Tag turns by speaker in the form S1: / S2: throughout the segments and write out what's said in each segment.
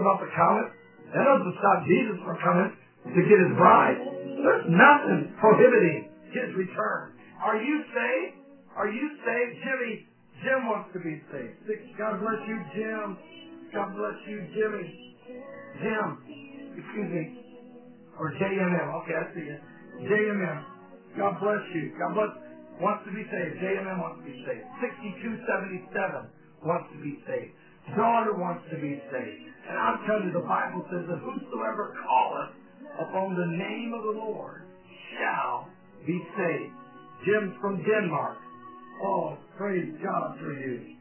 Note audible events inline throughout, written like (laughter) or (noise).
S1: about the comet, that doesn't stop Jesus from coming to get his bride. There's nothing prohibiting his return. Are you saved? Are you saved? Jimmy, Jim wants to be saved. God bless you, Jim. God bless you, Jimmy. Jim, excuse me. Or JMM. Okay, I see you. JMM. God bless you. God bless. Wants to be saved. JMM wants to be saved. 6277 wants to be saved. Daughter wants to be saved. And I'm telling you, the Bible says that whosoever calleth upon the name of the Lord shall be saved. Jim's from Denmark. Oh, praise God for you.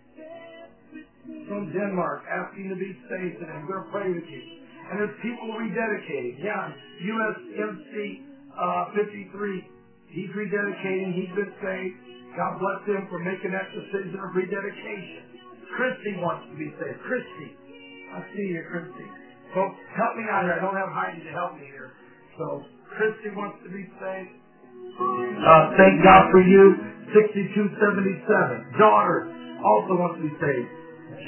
S1: From Denmark, asking to be saved today. We're going to pray with you. And there's people rededicating. Yeah, USMC uh, 53. He's rededicating. He's been saved. God bless him for making that decision of rededication. Christy wants to be saved. Christy. I see you, Christy. Folks, help me out here. I don't have Heidi to help me here. So, Christy wants to be saved. Uh, thank God for you. 6277. Daughter also wants to be saved.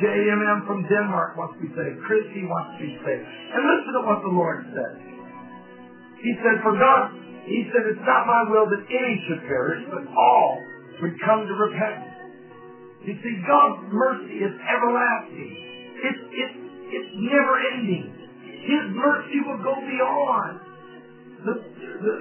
S1: JMM from Denmark wants to be saved. Christy wants to be saved. And listen to what the Lord said. He said, for God, he said, it's not my will that any should perish, but all would come to repentance. You see, God's mercy is everlasting. It's, it's, it's never ending. His mercy will go beyond the, the,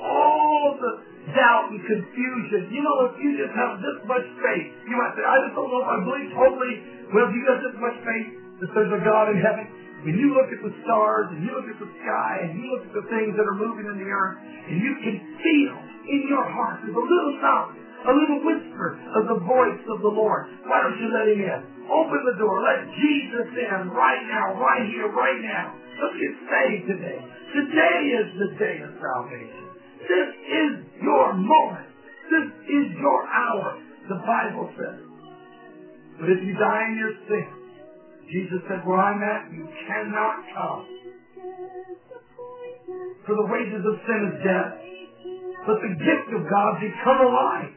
S1: all the doubt and confusion. You know, if you just have this much faith, you might say, I just don't know if I believe totally. Well, if you got this much faith that there's a God in heaven, when you look at the stars and you look at the sky and you look at the things that are moving in the earth, and you can feel in your heart there's a little sound, a little whisper of the voice of the Lord. Why don't you let him in? Open the door. Let Jesus in right now, right here, right now. Let's get saved today. Today is the day of salvation. This is your moment. This is your hour, the Bible says. But if you die in your sin, Jesus said, where I'm at, you cannot come. For the wages of sin is death. But the gift of God eternal life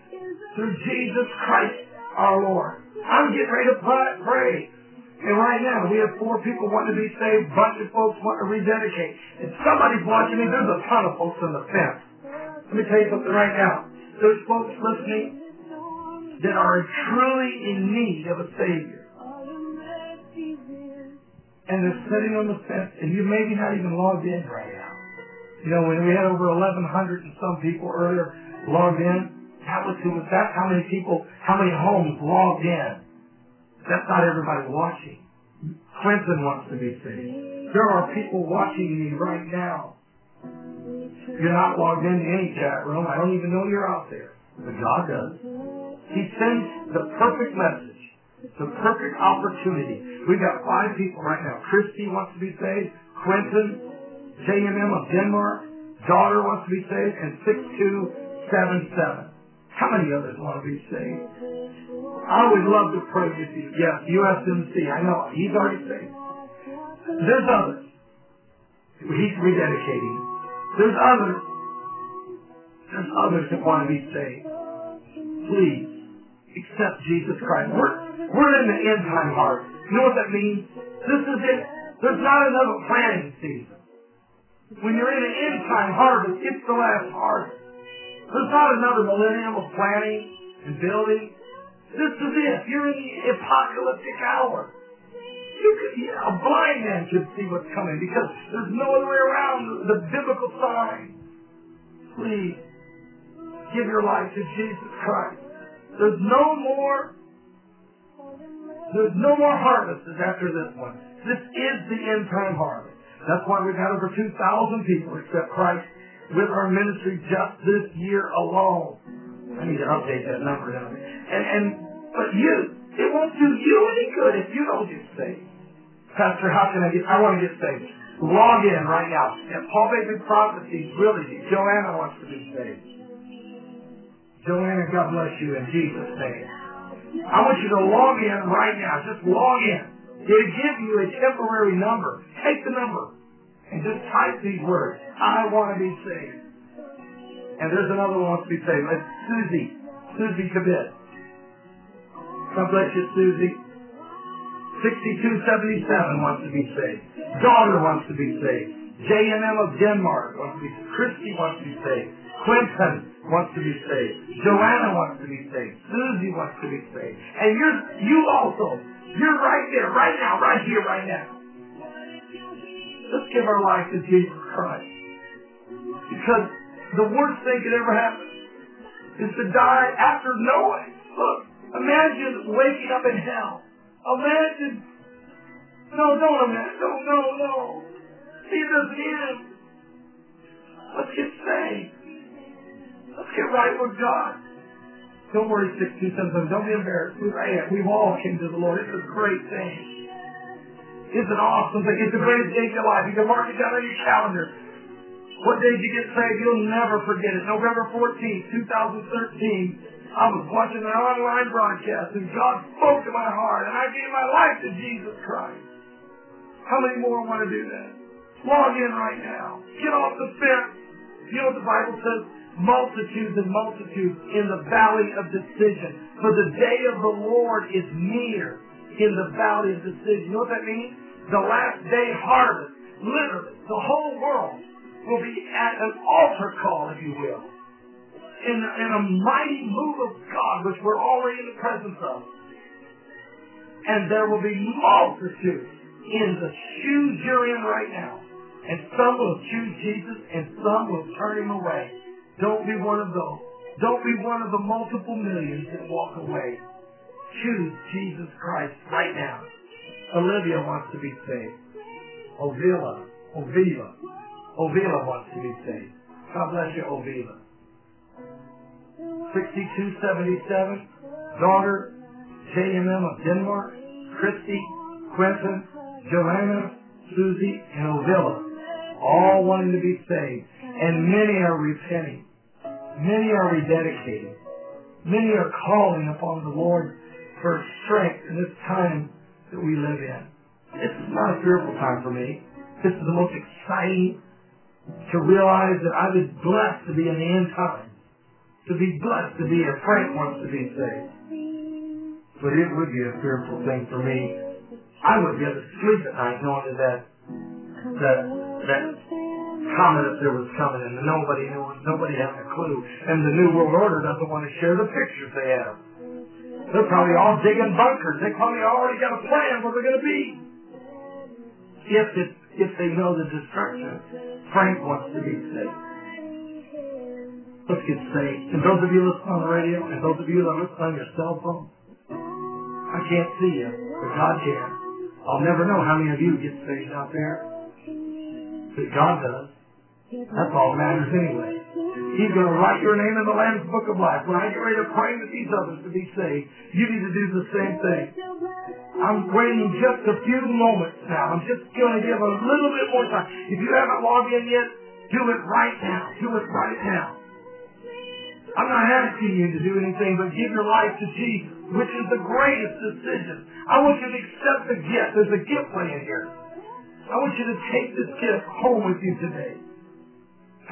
S1: through Jesus Christ our Lord. I'm getting ready to pray. And right now, we have four people wanting to be saved, bunch of folks wanting to rededicate. And somebody's watching me. There's a ton of folks on the fence. Let me tell you something right now. There's folks listening that are truly in need of a Savior. And they're sitting on the fence, and you maybe not even logged in right now. You know, when we had over 1,100 and some people earlier logged in, that was who was that? How many people, how many homes logged in? That's not everybody watching. Clinton wants to be saved. There are people watching me right now. You're not logged into any chat room. I don't even know you're out there. But God does. He sends the perfect message, the perfect opportunity. We've got five people right now. Christy wants to be saved. Quentin, JMM of Denmark, daughter wants to be saved, and 6277. How many others want to be saved? I would love to pray with you. Yes, USMC. I know. He's already saved. There's others. He's rededicating. There's others. There's others that want to be saved. Please accept Jesus Christ. We're, we're in the end time harvest. You know what that means? This is it. There's not another planting season. When you're in an end time harvest, it's the last harvest. There's not another millennium of planning and building. This is it. You're in the apocalyptic hour. You could, yeah, a blind man could see what's coming because there's no other way around the biblical sign. Please give your life to Jesus Christ. There's no more. There's no more harvests after this one. This is the end time harvest. That's why we've had over 2,000 people accept Christ with our ministry just this year alone. I need to update that number down. And, and, but you, it won't do you any good if you don't get saved. Pastor, how can I get, I want to get saved. Log in right now. And Paul Begley Prophecies, really, Joanna wants to be saved. Joanna, God bless you in Jesus' name. I want you to log in right now. Just log in. It'll give you a temporary number. Take the number and just type these words. I want to be saved. And there's another one wants to be saved. It's Susie. Susie Kabit. God bless you, Susie. 6277 wants to be saved. Daughter wants to be saved. J&M of Denmark wants to be saved. Christy wants to be saved. Quentin wants to be saved. Joanna wants to be saved. Susie wants to be saved. And you're, you also, you're right there, right now, right here, right now. Let's give our life to Jesus Christ. Because the worst thing could ever happen is to die after knowing. Look, imagine waking up in hell. Imagine. No, don't imagine. No, no, no. See, there's Him. Let's get saved. Let's get right with God. Don't worry, 16, 17. Don't be embarrassed. We, we've all came to the Lord. It's a great thing. It's an awesome thing. It's the greatest day of your life. You can mark it down on your calendar. What day did you get saved? You'll never forget it. November 14th, 2013. I was watching an online broadcast and God spoke to my heart and I gave my life to Jesus Christ. How many more want to do that? Log in right now. Get off the fence. You know what the Bible says? Multitudes and multitudes in the valley of decision. For the day of the Lord is near in the valley of decision. You know what that means? The last day harvest. Literally, the whole world will be at an altar call, if you will. In, in a mighty move of God, which we're already in the presence of. And there will be multitudes in the shoes you're in right now. And some will choose Jesus and some will turn him away. Don't be one of those. Don't be one of the multiple millions that walk away. Choose Jesus Christ right now. Olivia wants to be saved. Ovila, Ovila, Ovila wants to be saved. God bless you, Ovila. 6277, daughter, J.M.M. of Denmark, Christy, Quentin, Joanna, Susie, and Ovila, all wanting to be saved. And many are repenting. Many are rededicating. Many are calling upon the Lord for strength in this time that we live in. This is not a fearful time for me. This is the most exciting to realize that I was blessed to be in the end time. To be blessed to be a Frank wants to be saved. But it would be a fearful thing for me. I wouldn't be able to sleep at night knowing that that that comet up there was coming and nobody knew nobody had a clue. And the New World Order doesn't want to share the pictures they have. They're probably all digging bunkers. They probably already got a plan where they're going to be. If it, if they know the destruction, Frank wants to be saved. Let's get saved. And those of you listening on the radio, and those of you that listen on your cell phone, I can't see you, but God can. I'll never know how many of you get saved out there, but God does. That's all that matters anyway. He's going to write your name in the Lamb's Book of Life. When I get ready to pray with these others to be saved, you need to do the same thing. I'm waiting just a few moments now. I'm just going to give a little bit more time. If you haven't logged in yet, do it right now. Do it right now. I'm not asking you to do anything but give your life to Jesus, which is the greatest decision. I want you to accept the gift. There's a gift laying here. I want you to take this gift home with you today.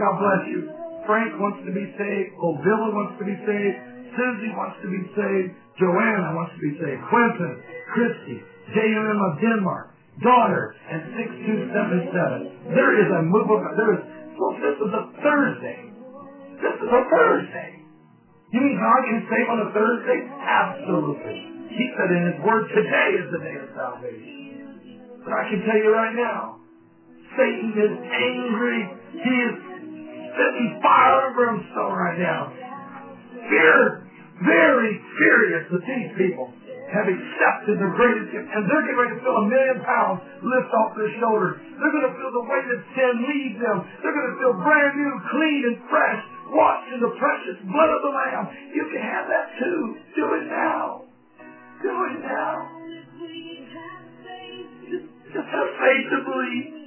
S1: God bless you. Frank wants to be saved. Ovilla wants to be saved. Susie wants to be saved. Joanna wants to be saved. Quentin, Christy, J.M. of Denmark, daughter, and 6277. There is a move of, there is, well, this is a Thursday. This is a Thursday. You mean God can save on a Thursday? Absolutely. He said in His Word, today is the day of salvation. But I can tell you right now, Satan is angry. He is spitting fire over himself right now. Fear, very furious that these people have accepted the greatest gift. And they're getting ready to feel a million pounds lift off their shoulders. They're going to feel the weight of sin leave them. They're going to feel brand new, clean, and fresh, washed in the precious blood of the Lamb. You can have that too. Do it now. Do it now. Just have faith to believe.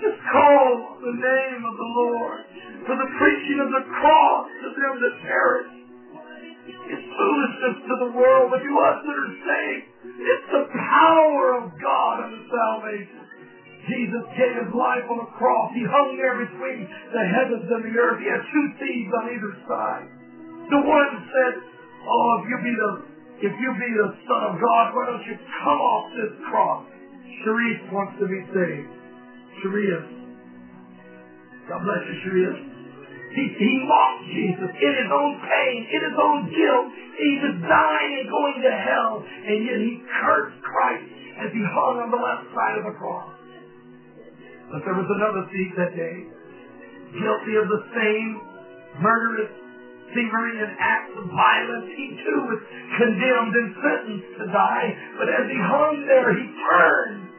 S1: Just call the name of the Lord for the preaching of the cross to them that perish. It's foolishness to the world, but to us that are saved, it's the power of God unto salvation. Jesus gave his life on the cross. He hung there between the heavens and the earth. He had two thieves on either side. The one said, Oh, if you be the if you be the Son of God, why don't you come off this cross? Sharif wants to be saved. Sharif. God bless you, Sharif. He, he mocked Jesus in his own pain, in his own guilt. He was dying and going to hell, and yet he cursed Christ as he hung on the left side of the cross. But there was another thief that day, guilty of the same murderous, thievery, and acts of violence. He too was condemned and sentenced to die. But as he hung there, he turned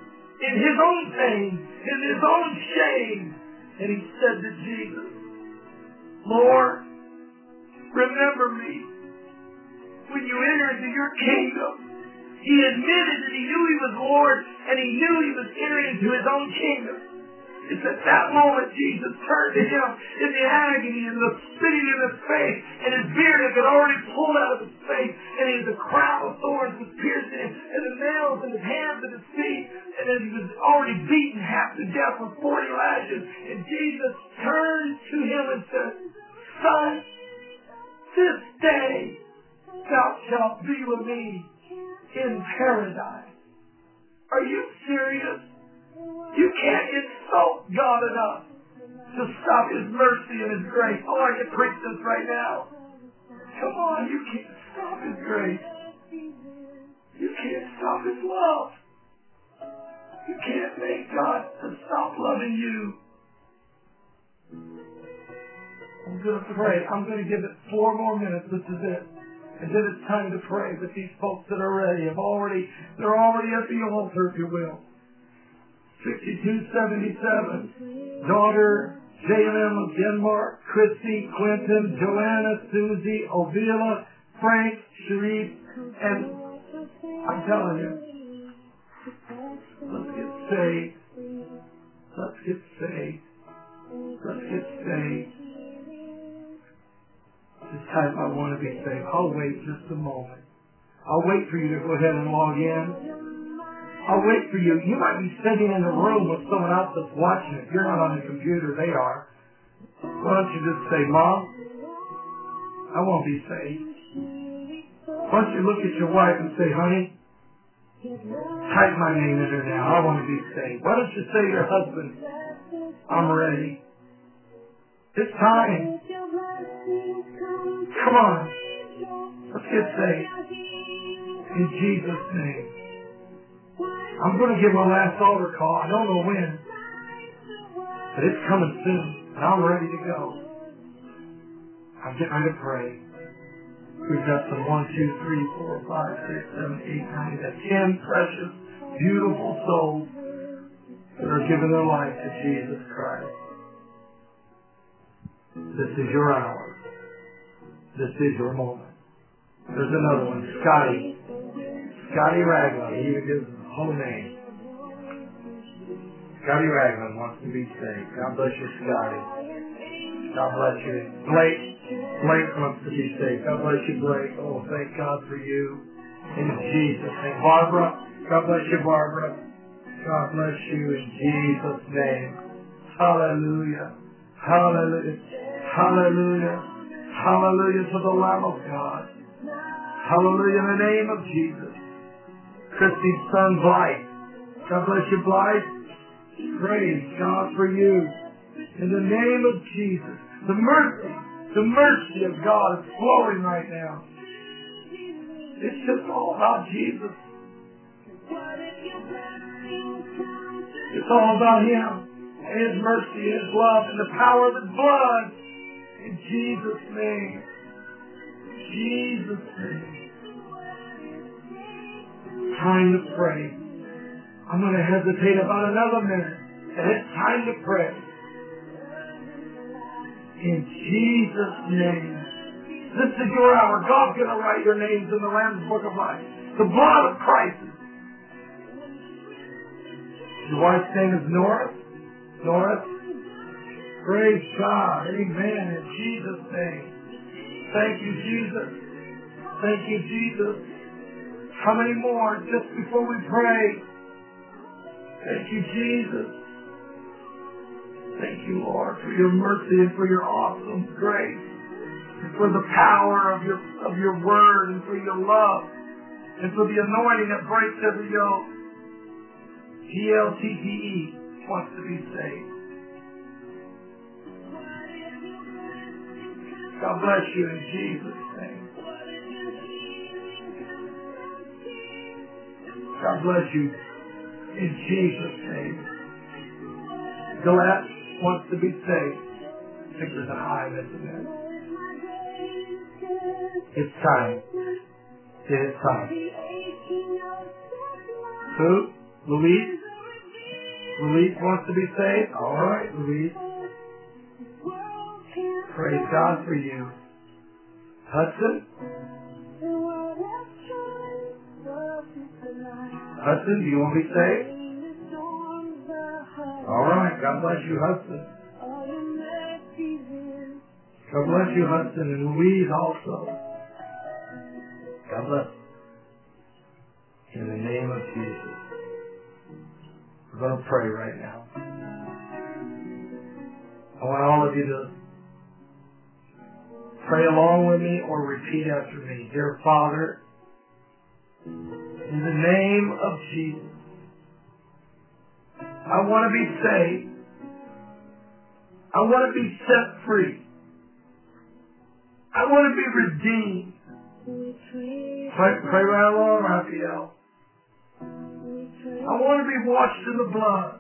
S1: in his own pain, in his own shame, and he said to Jesus, Lord, remember me when you enter into your kingdom. He admitted that he knew he was Lord and he knew he was entering into his own kingdom. It's at that moment Jesus turned to him in the agony and the spitting in his face and his beard had been already pulled out of his face and he, the crown of thorns was piercing him and the nails in his hands and his feet and then he was already beaten half to death with 40 lashes and Jesus turned to him and said, Son, this day thou shalt be with me in paradise. Are you serious? You can't insult God enough to stop His mercy and His grace. Oh, I can preach this right now. Come on, you can't stop His grace. You can't stop His love. You can't make God to stop loving you. I'm going to pray. I'm going to give it four more minutes. This is it. And then it's time to pray with these folks that are ready. Have already, they're already at the altar, if you will. 6277. Daughter J.M. of Denmark, Christy, Clinton, Joanna, Susie, Ovila, Frank, Sharif, and I'm telling you, let's get saved. Let's get saved. Let's get saved. Just type, I want to be saved. I'll wait just a moment. I'll wait for you to go ahead and log in. I'll wait for you. You might be sitting in a room with someone else that's watching If You're not on the computer. They are. Why don't you just say, Mom, I won't be saved. Why don't you look at your wife and say, honey, type my name in there now. I want to be saved. Why don't you say to your husband, I'm ready. It's time. Come on. Let's get saved. In Jesus' name. I'm going to give my last altar call. I don't know when. But it's coming soon. And I'm ready to go. I'm ready to pray. We've got some one, two, three, four, five, six, seven, eight, nine, got ten precious, beautiful souls that are giving their life to Jesus Christ. This is your hour. This is your moment. There's another one, Scotty. Scotty Ragland. He gives whole name. Scotty Ragland wants to be saved. God bless you, Scotty. God bless you. Blake. Blake wants to be saved. God bless you, Blake. Oh, thank God for you. In Jesus' name. Barbara. God bless you, Barbara. God bless you in Jesus' name. Hallelujah. Hallelujah. Hallelujah. Hallelujah to the Lamb of God. Hallelujah in the name of Jesus. Christy's son, Blythe. God bless you, Blythe. Praise God for you. In the name of Jesus. The mercy, the mercy of God is flowing right now. It's just all about Jesus. It's all about Him His mercy, His love, and the power of His blood. In Jesus' name. Jesus' name. Time to pray. I'm going to hesitate about another minute. And it's time to pray. In Jesus' name. This is your hour. God's going to write your names in the Lamb's Book of Life. The blood of Christ. Your wife's name is Norris. Norris. Praise God. Amen. In Jesus' name. Thank you, Jesus. Thank you, Jesus. How many more just before we pray? Thank you, Jesus. Thank you, Lord, for your mercy and for your awesome grace and for the power of your of your word and for your love and for the anointing that breaks every yoke. G-L-T-T-E wants to be saved. God bless you in Jesus' God bless you in Jesus' name. Gillette wants to be saved. Think there's an I missing there. It's time. It is time. Who? Louise? Louise wants to be saved? All right, Louise. Praise God for you. Hudson? Hudson, do you want to be saved? All right. God bless you, Hudson. God bless you, Hudson, and Louise also. God bless. In the name of Jesus. We're going to pray right now. I want all of you to pray along with me or repeat after me. Dear Father, in the name of Jesus, I want to be saved. I want to be set free. I want to be redeemed. Pray, pray right along, Raphael. I want to be washed in the blood.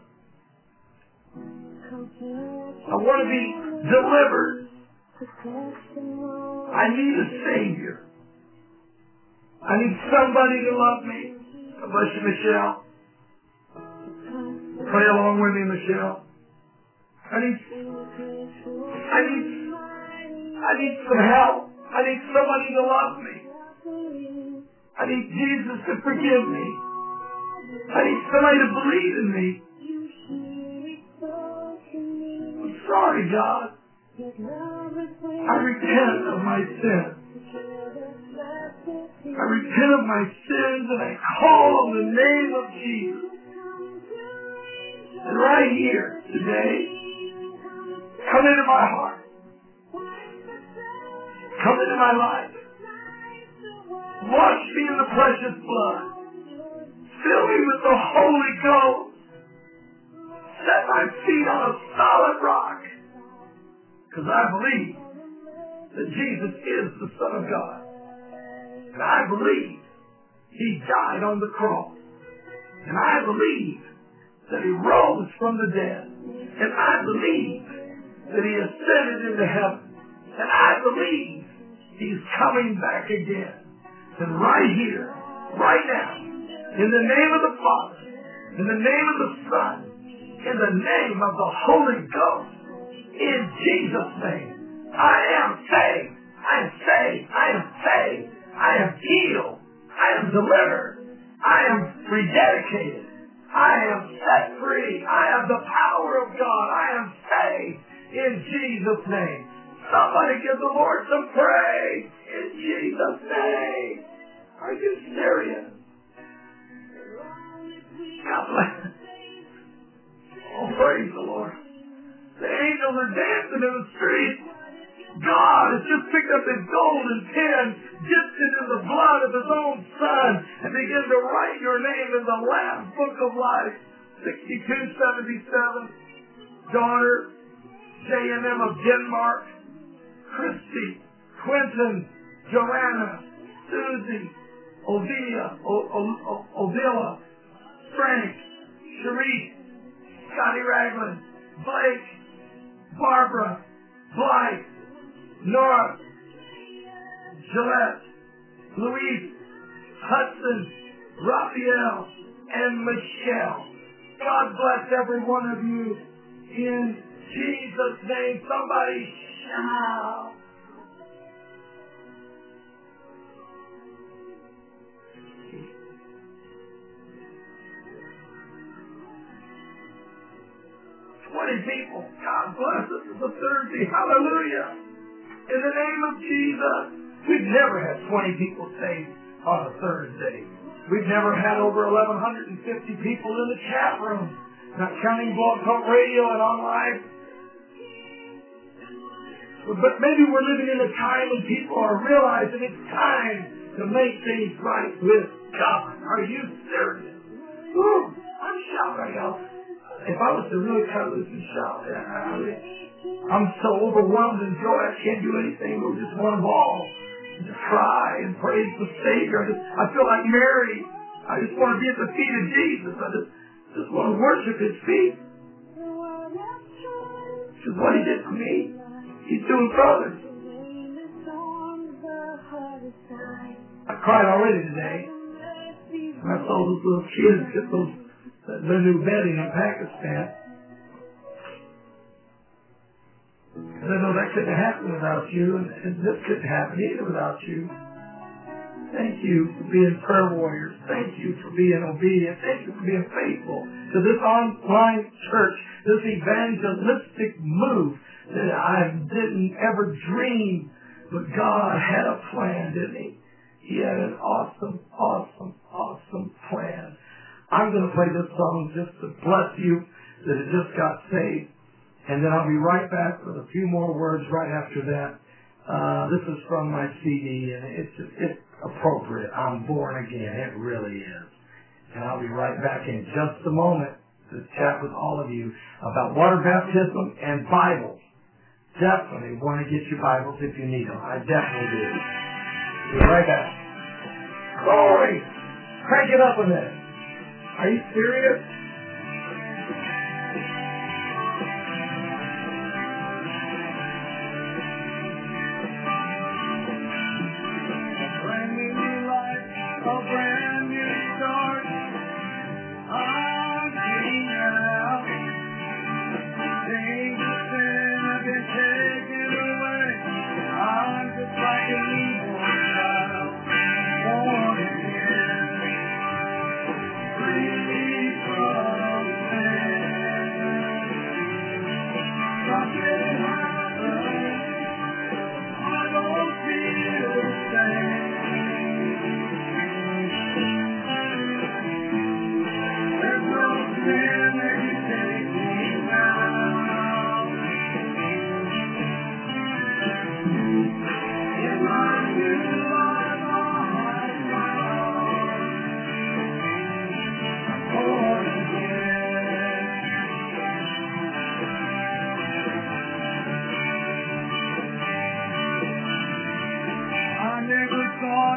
S1: I want to be delivered. I need a Savior. I need somebody to love me. God bless you, Michelle. Pray along with me, Michelle. I need, I need, I need some help. I need somebody to love me. I need Jesus to forgive me. I need somebody to believe in me. I'm sorry, God. I repent of my sins. I repent of my sins and I call on the name of Jesus. And right here today, come into my heart. Come into my life. Wash me in the precious blood. Fill me with the Holy Ghost. Set my feet on a solid rock. Because I believe that Jesus is the Son of God. And I believe He died on the cross. And I believe that He rose from the dead. And I believe that He ascended into heaven. And I believe He's coming back again. And right here, right now, in the name of the Father, in the name of the Son, in the name of the Holy Ghost, in Jesus' name, I am saved. I am saved. I am saved. I am healed. I am delivered. I am rededicated. I am set free. I have the power of God. I am saved in Jesus' name. Somebody give the Lord some praise in Jesus' name. Are you serious? God bless. Oh, praise the Lord. The angels are dancing in the street. God has just picked up his golden pen, dipped it in the blood of his own son, and began to write your name in the Lamb's Book of Life. 6277, daughter, J&M of Denmark, Christy, Quentin, Joanna, Susie, Ovia, Ovilla, Frank, Sharif, Scotty Ragland, Blake, Barbara, Blythe, Nora, Gillette, Louise, Hudson, Raphael, and Michelle. God bless every one of you in Jesus' name. Somebody shout. Twenty people. God bless us. It's a Thursday. Hallelujah. In the name of Jesus. We've never had 20 people saved on a Thursday. We've never had over 1,150 people in the chat room, not counting Blog Talk Radio and online. But maybe we're living in a time when people are realizing it's time to make things right with God. Are you serious? Ooh, I'm shouting out. If I was to really cut loose and shout, I mean, I'm so overwhelmed in joy I can't do anything but just want to bawl and cry and praise the Savior. I, just, I feel like Mary. I just want to be at the feet of Jesus. I just, just want to worship His feet. Because what He did for me, He's doing for others. I cried already today. I saw those little kids get those their new bedding in Pakistan. And I know that couldn't happen without you, and, and this couldn't happen either without you. Thank you for being prayer warriors. Thank you for being obedient. Thank you for being faithful to this online church, this evangelistic move that I didn't ever dream, but God had a plan, didn't He? He had an awesome, awesome, awesome plan. I'm going to play this song just to bless you that it just got saved. And then I'll be right back with a few more words right after that. Uh, this is from my CD, and it's it's appropriate. I'm born again. It really is. And I'll be right back in just a moment to chat with all of you about water baptism and Bibles. Definitely want to get your Bibles if you need them. I definitely do. Be right back. Glory! Crank it up a minute. Are you serious?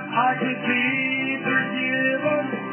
S2: I could be forgiven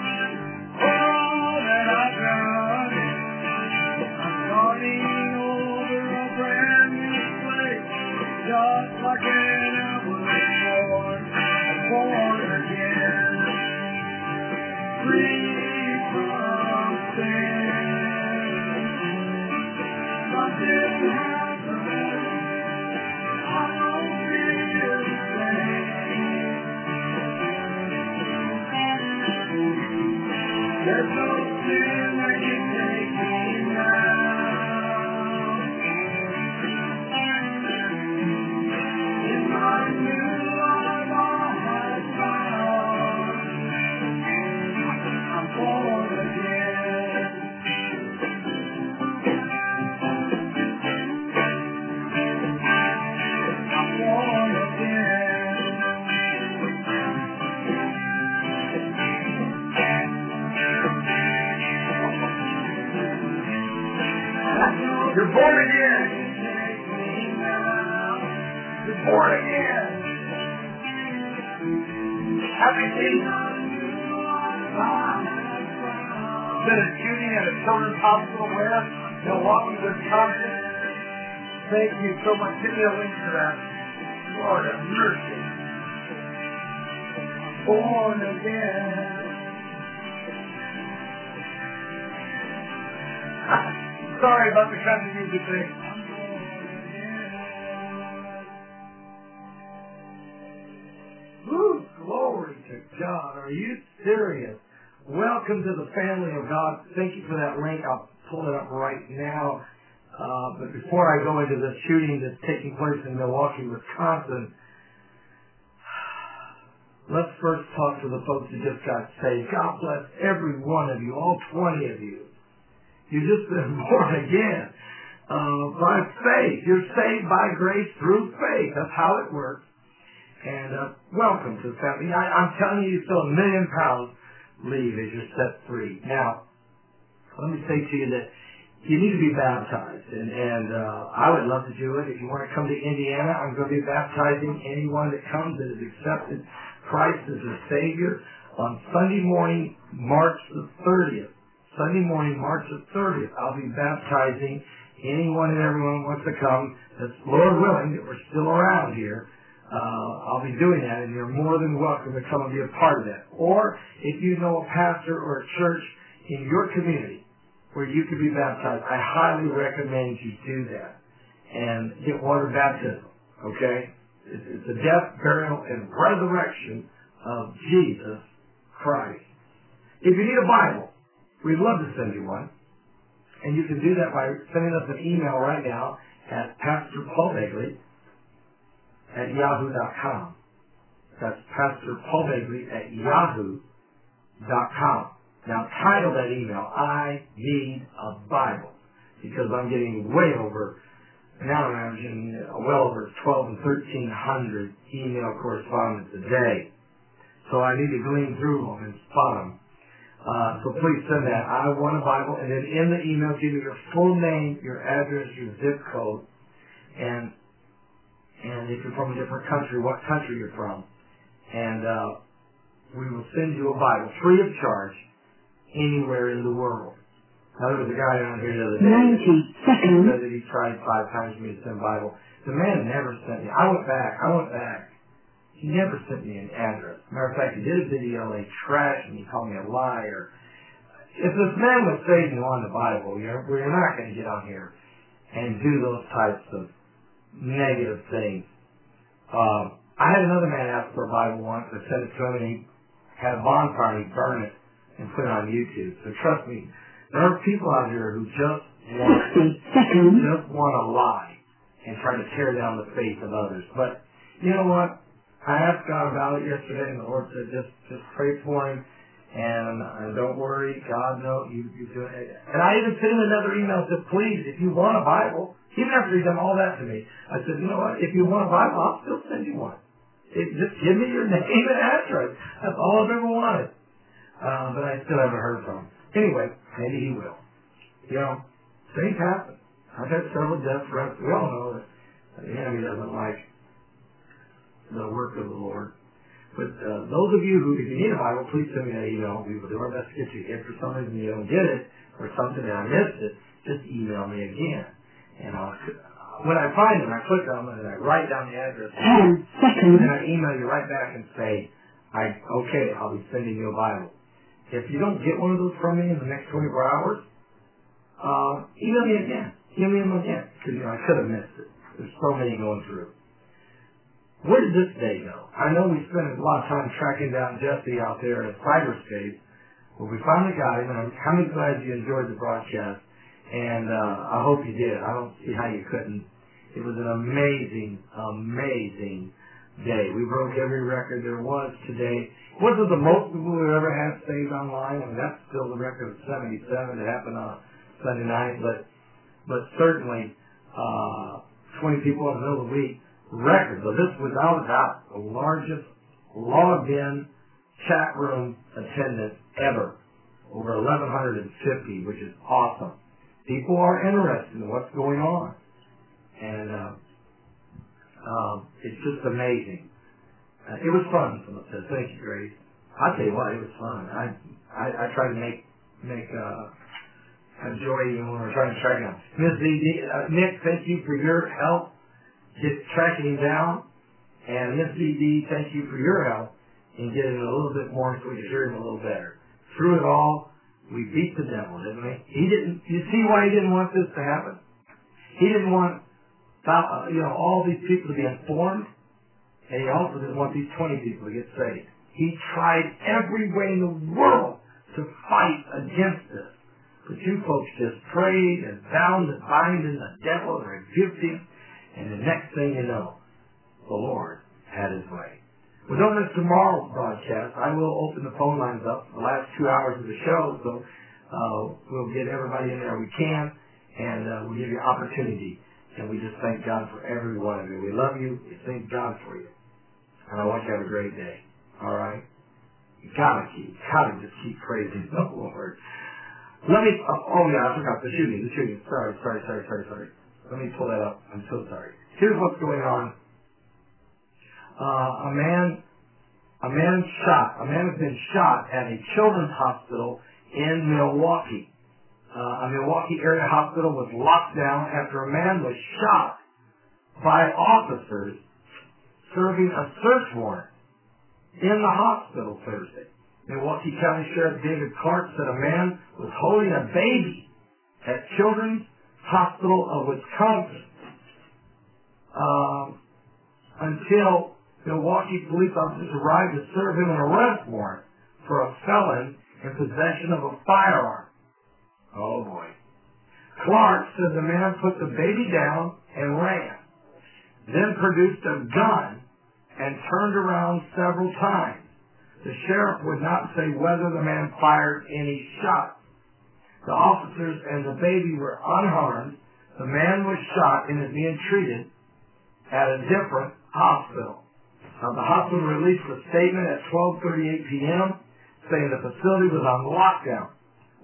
S2: born again. Born again.
S1: Happy Jesus. Been a shooting at a children's hospital where? Milwaukee, Wisconsin. Thank you so much. Give me a link to that. Lord have mercy.
S2: Born again.
S1: Sorry about the kind of music thing. Woo, glory to God. Are you serious? Welcome to the family of God. Thank you for that link. I'll pull it up right now. Uh, but before I go into the shooting that's taking place in Milwaukee, Wisconsin, let's first talk to the folks who just got saved. God bless every one of you, all 20 of you. You've just been (laughs) born again uh, by faith. You're saved by grace through faith. That's how it works. And uh, welcome to the family. I, I'm telling you, you a million pounds leave as you're set free. Now, let me say to you that you need to be baptized, and, and uh, I would love to do it. If you want to come to Indiana, I'm going to be baptizing anyone that comes that has accepted Christ as their Savior on Sunday morning, March the 30th. Sunday morning, March the 30th, I'll be baptizing anyone and everyone who wants to come that's Lord willing that we're still around here. Uh, I'll be doing that, and you're more than welcome to come and be a part of that. Or if you know a pastor or a church in your community where you could be baptized, I highly recommend you do that and get water baptism. Okay, it's, it's the death, burial, and resurrection of Jesus Christ. If you need a Bible, we'd love to send you one. And you can do that by sending us an email right now at Pastor Paul Begley at yahoo.com. That's Pastor Paul Begley at yahoo.com. Now title that email, I Need a Bible, because I'm getting way over, now I'm averaging uh, well over 12 and 1300 email correspondence a day. So I need to glean through them and spot them. Uh, so please send that. I want a Bible, and then in the email, give me your full name, your address, your zip code, and and if you're from a different country, what country you're from, and uh, we will send you a Bible free of charge anywhere in the world. Now there was a guy down here the other day
S3: 90 seconds.
S1: said that he tried five times for me to send Bible. The man never sent me. I went back. I went back. He never sent me an address. Matter of fact, he did a video and he trashed me. He called me a liar. If this man was saying you on the Bible, you're, we're not going to get on here and do those types of negative things. Um, I had another man ask for a Bible once. I sent it to him and he had a bonfire and he burned it and put it on YouTube. So trust me, there are people out here who just want (laughs) just want to lie and try to tear down the faith of others. But you know what? I asked God about it yesterday, and the Lord said, just just pray for him, and, and don't worry, God knows you you do it. And I even sent him another email said, please, if you want a Bible, even after he'd done all that to me, I said, you know what? If you want a Bible, I'll still send you one. It, just give me your (laughs) name and address. That's all I've ever wanted. Uh, but I still haven't heard from him. Anyway, maybe he will. You know, things happen. I've had several death threats. We all know that the enemy doesn't like the work of the Lord. But uh, those of you who, if you need a Bible, please send me an email. We will do our best to get you. If for some reason you don't get it, or something and I missed it, just email me again. And I'll, when I find it, I click on it and I write down the address.
S3: 10
S1: And then I email you right back and say, I, okay, I'll be sending you a Bible. If you don't get one of those from me in the next 24 hours, uh, email me again. Email me again. Because, you know, I could have missed it. There's so many going through. Where did this day go? I know we spent a lot of time tracking down Jesse out there in cyberspace. Well, we finally got him, and I'm kind of glad you enjoyed the broadcast. And uh, I hope you did. I don't see how you couldn't. It was an amazing, amazing day. We broke every record there was today. Wasn't the most people we've ever had saved online. I mean, that's still the record of 77 that happened on Sunday night. But, but certainly, uh, 20 people in the middle of the week record. So this, without a doubt, the largest logged in chat room attendance ever. Over 1,150, which is awesome. People are interested in what's going on. And uh, um, it's just amazing. Uh, it was fun. Someone said, "Thank you, Grace." I tell you what, it was fun. I I, I tried to make make uh, enjoy even when we're trying to track him. Ms. Uh, Nick, thank you for your help tracking him down. And Miss VD, thank you for your help in getting a little bit more so we could hear him a little better. Through it all, we beat the devil, didn't we? He didn't. You see why he didn't want this to happen? He didn't want, uh, you know, all these people to be informed, and he also didn't want these 20 people to get saved. He tried every way in the world to fight against this. But you folks just prayed and bound and binding the devil and rebuked him, and the next thing you know, the Lord had his way. Well, don't miss tomorrow's broadcast. I will open the phone lines up for the last two hours of the show, so uh, we'll get everybody in there we can, and uh, we'll give you opportunity. And we just thank God for every one of you. We love you. We thank God for you. And I want you to have a great day. All right? You gotta keep, gotta just keep praising the (laughs) Lord. Let me, oh, oh yeah, I forgot the shooting, the shooting. Sorry, sorry, sorry, sorry, sorry. Let me pull that up. I'm so sorry. Here's what's going on. Uh, a man, a man shot, a man has been shot at a children's hospital in Milwaukee. Uh, a Milwaukee area hospital was locked down after a man was shot by officers serving a search warrant in the hospital Thursday. Milwaukee County Sheriff David Clarke said a man was holding a baby at Children's Hospital of Wisconsin um, until Milwaukee police officers arrived to serve him an arrest warrant for a felon in possession of a firearm. Oh boy. Clarke said the man put the baby down and ran, then produced a gun and turned around several times. The sheriff would not say whether the man fired any shots. The officers and the baby were unharmed. The man was shot and is being treated at a different hospital. Now, the hospital released a statement at 12:38 p.m. saying the facility was on lockdown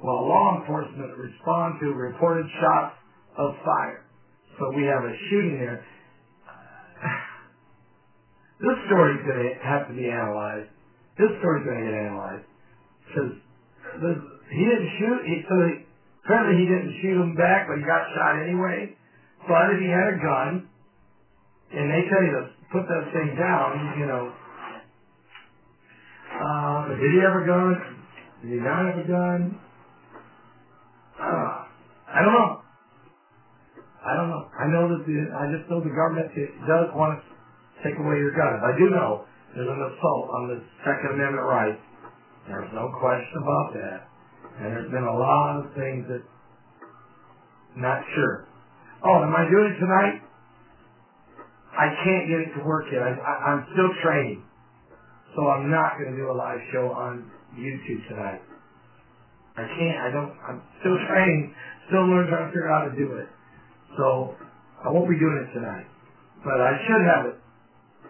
S1: while law enforcement respond to reported shots of fire. So we have a shooting there. (sighs) this story's going to have to be analyzed. This story's going to get analyzed because he didn't shoot. He, so he, apparently he didn't shoot him back, but he got shot anyway. But if he had a gun, and they tell you to put that thing down, you know. Uh, did he have a gun? Did he not have a gun? Uh, I don't know. I don't know. I know that the, I just know the government does want to take away your guns. I do know there's an assault on the Second Amendment rights. There's no question about that. And there's been a lot of things that not sure. Oh, am I doing it tonight? I can't get it to work yet. I, I, I'm still training. So I'm not going to do a live show on YouTube tonight. I can't. I don't. I'm still (laughs) training. Still learning how to figure out how to do it. So I won't be doing it tonight. But I should have it.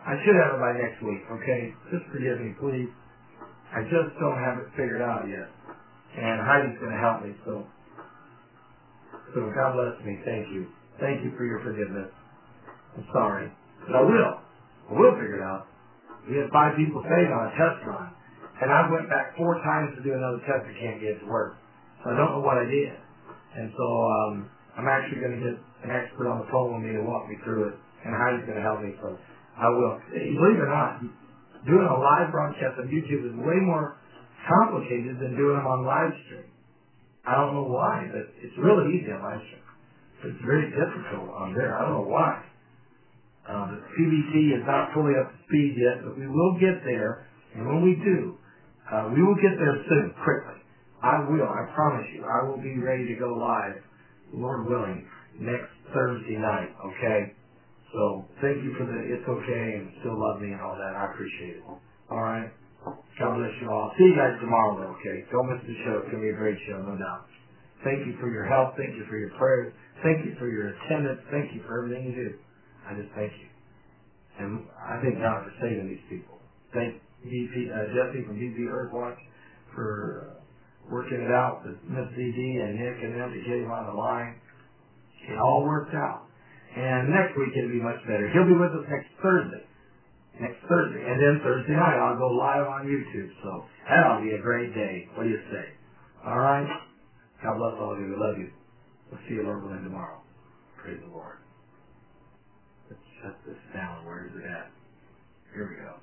S1: I should have it by next week. Okay. Just forgive me, please. I just don't have it figured out yet. And Heidi's going to help me. So. So God bless me. Thank you. Thank you for your forgiveness. I'm sorry. But I will. I will figure it out. We had five people saved on a test run. And I went back four times to do another test. I can't get it to work. So I don't know what I did. And so um, I'm actually going to get an expert on the phone with me to walk me through it. And Heidi's going to help me. So I will. Believe it or not, doing a live broadcast on YouTube is way more complicated than doing them on live stream. I don't know why, but it's really easy on live stream. It's very difficult on there. I don't know why. Uh, the CBC is not fully up to speed yet, but we will get there. And when we do, uh, we will get there soon, quickly. I will, I promise you. I will be ready to go live, Lord willing, next Thursday night, okay? So thank you for the it's okay and still love me and all that. I appreciate it. All right? God bless you all. See you guys tomorrow, though, okay? Don't miss the show. It's going to be a great show, no doubt. Thank you for your help. Thank you for your prayers. Thank you for your attendance. Thank you for everything you do. I just thank you. And I thank God for saving these people. Thank VP, uh, Jesse from VP Earthwatch for uh, working it out with Miss ZD and Nick and them to get him on the line. It all worked out. And next week it'll be much better. He'll be with us next Thursday. Next Thursday. And then Thursday night I'll go live on YouTube. So that'll be a great day. What do you say? All right? God bless all of you. We love you. We'll see you Lord willing tomorrow. Praise the Lord. Let's shut this down. Where is it at? Here we go.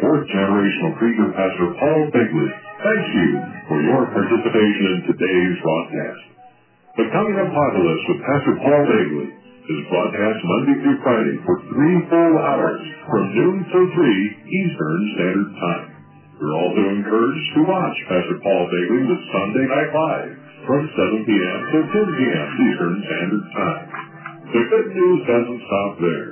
S3: Fourth generational preacher Pastor Paul Begley thanks you for your participation in today's broadcast. The Coming Apocalypse with Pastor Paul Begley is broadcast Monday through Friday for three full hours from noon till 3 Eastern Standard Time. You're also encouraged to watch Pastor Paul Begley with Sunday Night Live from 7 p.m. to 10 p.m. Eastern Standard Time. The good news doesn't stop there.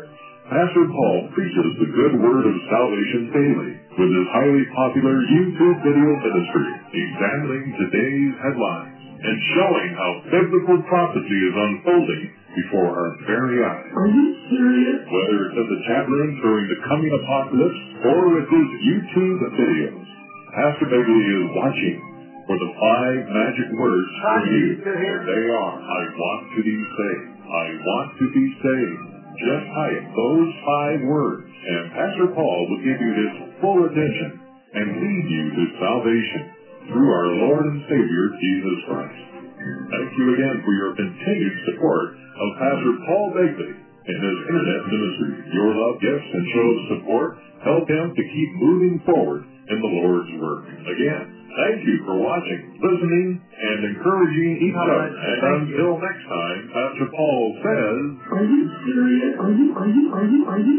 S3: Pastor Paul preaches the good word of salvation daily with his highly popular YouTube video ministry, examining today's headlines and showing how biblical prophecy is unfolding before our very eyes.
S1: Are you serious?
S3: Whether it's in the chat room during the coming apocalypse or with his YouTube videos, Pastor Begley is watching for the five magic words for you. They are, I want to be saved. I want to be saved. Just type those five words, and Pastor Paul will give you his full attention and lead you to salvation through our Lord and Savior, Jesus Christ. Thank you again for your continued support of Pastor Paul Begley and his internet ministry. Your love, gifts, and show of support help him to keep moving forward in the Lord's work. Again, thank you for watching, listening, and encouraging each other. And until next time, Pastor Paul says,
S1: Are you serious? Are you, are you, are you, are you